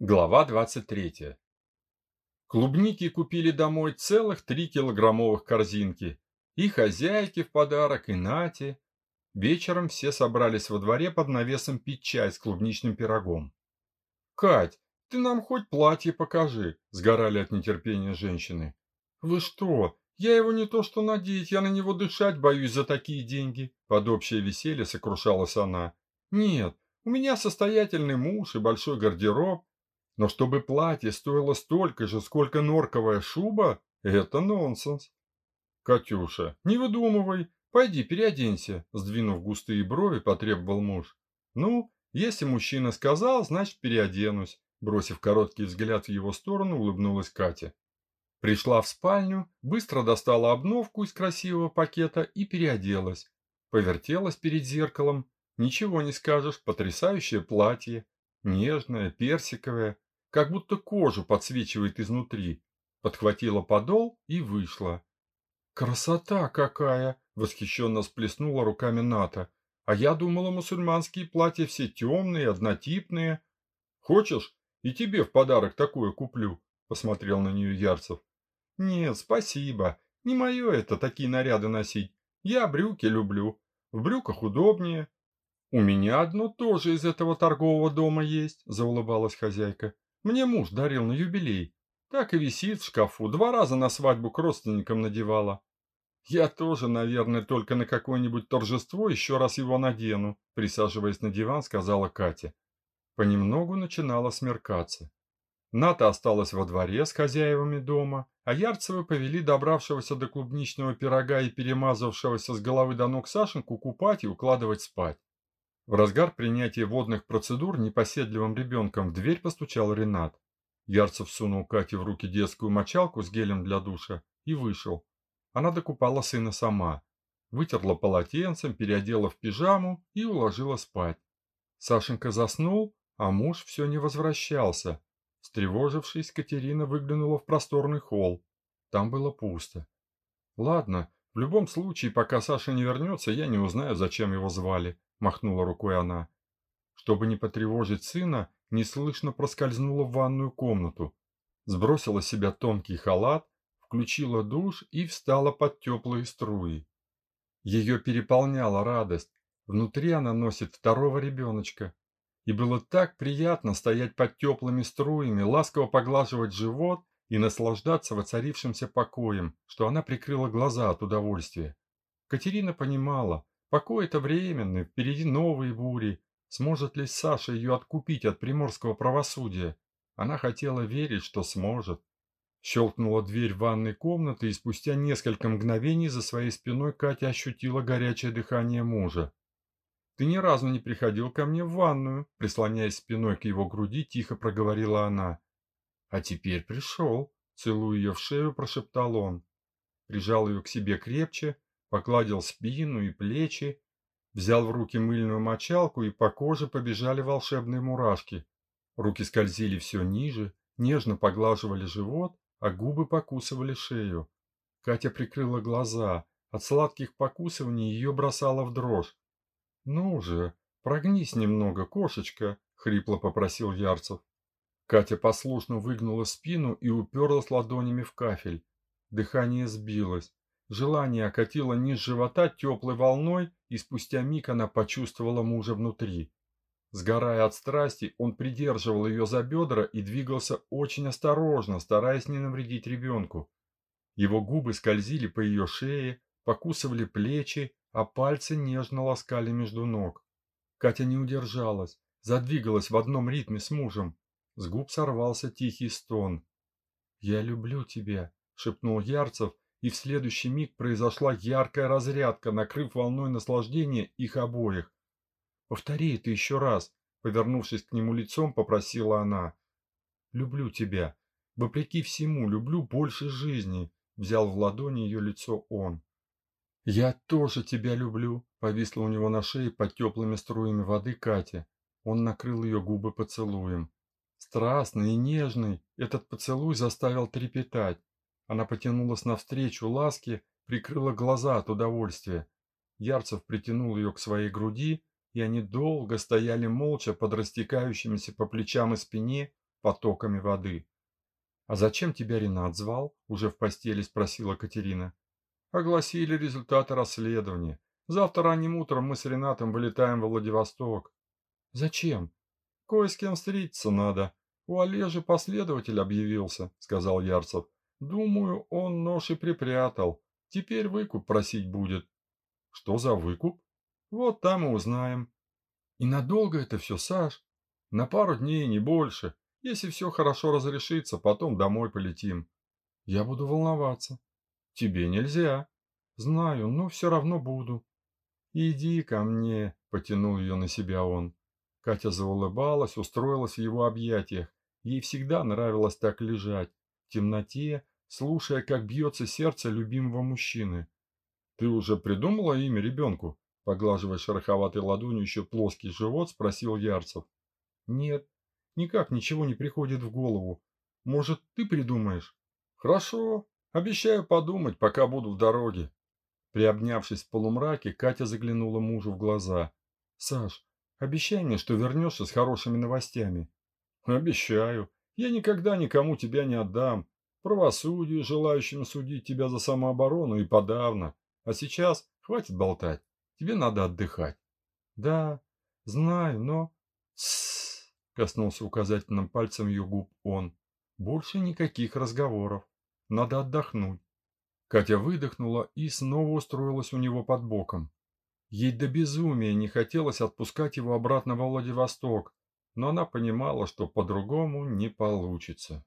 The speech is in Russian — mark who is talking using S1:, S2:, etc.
S1: Глава 23. Клубники купили домой целых три килограммовых корзинки. И хозяйке в подарок, и Нате. Вечером все собрались во дворе под навесом пить чай с клубничным пирогом. «Кать, ты нам хоть платье покажи», – сгорали от нетерпения женщины. «Вы что? Я его не то что надеть, я на него дышать боюсь за такие деньги», – под общее веселье сокрушалась она. «Нет, у меня состоятельный муж и большой гардероб, но чтобы платье стоило столько же, сколько норковая шуба, это нонсенс. Катюша, не выдумывай, пойди переоденься, сдвинув густые брови, потребовал муж. Ну, если мужчина сказал, значит переоденусь. Бросив короткий взгляд в его сторону, улыбнулась Катя. Пришла в спальню, быстро достала обновку из красивого пакета и переоделась. Повертелась перед зеркалом. Ничего не скажешь, потрясающее платье. Нежное, персиковое, как будто кожу подсвечивает изнутри. Подхватила подол и вышла. «Красота какая!» – восхищенно сплеснула руками Ната. «А я думала, мусульманские платья все темные, однотипные. Хочешь, и тебе в подарок такое куплю?» – посмотрел на нее Ярцев. «Нет, спасибо. Не мое это такие наряды носить. Я брюки люблю. В брюках удобнее». «У меня одно тоже из этого торгового дома есть», – заулыбалась хозяйка. Мне муж дарил на юбилей. Так и висит в шкафу. Два раза на свадьбу к родственникам надевала. Я тоже, наверное, только на какое-нибудь торжество еще раз его надену, присаживаясь на диван, сказала Катя. Понемногу начинало смеркаться. Ната осталась во дворе с хозяевами дома, а Ярцевы повели добравшегося до клубничного пирога и перемазавшегося с головы до ног Сашеньку купать и укладывать спать. В разгар принятия водных процедур непоседливым ребенком в дверь постучал Ренат. Ярцев сунул Кате в руки детскую мочалку с гелем для душа и вышел. Она докупала сына сама. Вытерла полотенцем, переодела в пижаму и уложила спать. Сашенька заснул, а муж все не возвращался. Встревожившись, Катерина выглянула в просторный холл. Там было пусто. Ладно, в любом случае, пока Саша не вернется, я не узнаю, зачем его звали махнула рукой она. Чтобы не потревожить сына, неслышно проскользнула в ванную комнату, сбросила с себя тонкий халат, включила душ и встала под теплые струи. Ее переполняла радость. Внутри она носит второго ребеночка. И было так приятно стоять под теплыми струями, ласково поглаживать живот и наслаждаться воцарившимся покоем, что она прикрыла глаза от удовольствия. Катерина понимала, Покой это временный, впереди новые бури. Сможет ли Саша ее откупить от приморского правосудия? Она хотела верить, что сможет. Щелкнула дверь ванной комнаты, и спустя несколько мгновений за своей спиной Катя ощутила горячее дыхание мужа. «Ты ни разу не приходил ко мне в ванную», прислоняясь спиной к его груди, тихо проговорила она. «А теперь пришел», целуя ее в шею, прошептал он. Прижал ее к себе крепче, погладил спину и плечи, взял в руки мыльную мочалку, и по коже побежали волшебные мурашки. Руки скользили все ниже, нежно поглаживали живот, а губы покусывали шею. Катя прикрыла глаза. От сладких покусываний ее бросало в дрожь. «Ну же, прогнись немного, кошечка», — хрипло попросил Ярцев. Катя послушно выгнула спину и уперлась ладонями в кафель. Дыхание сбилось. Желание окатило низ живота теплой волной, и спустя миг она почувствовала мужа внутри. Сгорая от страсти, он придерживал ее за бедра и двигался очень осторожно, стараясь не навредить ребенку. Его губы скользили по ее шее, покусывали плечи, а пальцы нежно ласкали между ног. Катя не удержалась, задвигалась в одном ритме с мужем. С губ сорвался тихий стон. «Я люблю тебя», — шепнул Ярцев, и в следующий миг произошла яркая разрядка, накрыв волной наслаждения их обоих. «Повтори это еще раз», — повернувшись к нему лицом, попросила она. «Люблю тебя. Вопреки всему, люблю больше жизни», — взял в ладони ее лицо он. «Я тоже тебя люблю», — повисла у него на шее под теплыми струями воды Катя. Он накрыл ее губы поцелуем. Страстный и нежный, этот поцелуй заставил трепетать. Она потянулась навстречу ласке, прикрыла глаза от удовольствия. Ярцев притянул ее к своей груди, и они долго стояли молча под растекающимися по плечам и спине потоками воды. «А зачем тебя Ренат звал?» – уже в постели спросила Катерина. «Огласили результаты расследования. Завтра ранним утром мы с Ренатом вылетаем в Владивосток». «Зачем?» «Кое с кем встретиться надо. У Олежи последователь объявился», – сказал Ярцев. «Думаю, он нож и припрятал. Теперь выкуп просить будет». «Что за выкуп?» «Вот там и узнаем». «И надолго это все, Саш?» «На пару дней, не больше. Если все хорошо разрешится, потом домой полетим. Я буду волноваться. Тебе нельзя. Знаю, но все равно буду. Иди ко мне, потянул ее на себя он. Катя заулыбалась, устроилась в его объятиях. Ей всегда нравилось так лежать, в темноте, слушая, как бьется сердце любимого мужчины. «Ты уже придумала имя ребенку?» Поглаживая шероховатой ладонью еще плоский живот, спросил Ярцев. «Нет, Никак ничего не приходит в голову. Может, ты придумаешь? Хорошо. Обещаю подумать, пока буду в дороге. Приобнявшись в полумраке, Катя заглянула мужу в глаза. Саш, обещай мне, что вернешься с хорошими новостями. Обещаю. Я никогда никому тебя не отдам. Правосудию, желающим судить тебя за самооборону и подавно. А сейчас хватит болтать. Тебе надо отдыхать. Да, знаю, но... Тссс. Коснулся указательным пальцем ее губ он. Больше никаких разговоров. Надо отдохнуть. Катя выдохнула и снова устроилась у него под боком. Ей до безумия не хотелось отпускать его обратно во Владивосток, но она понимала, что по-другому не получится.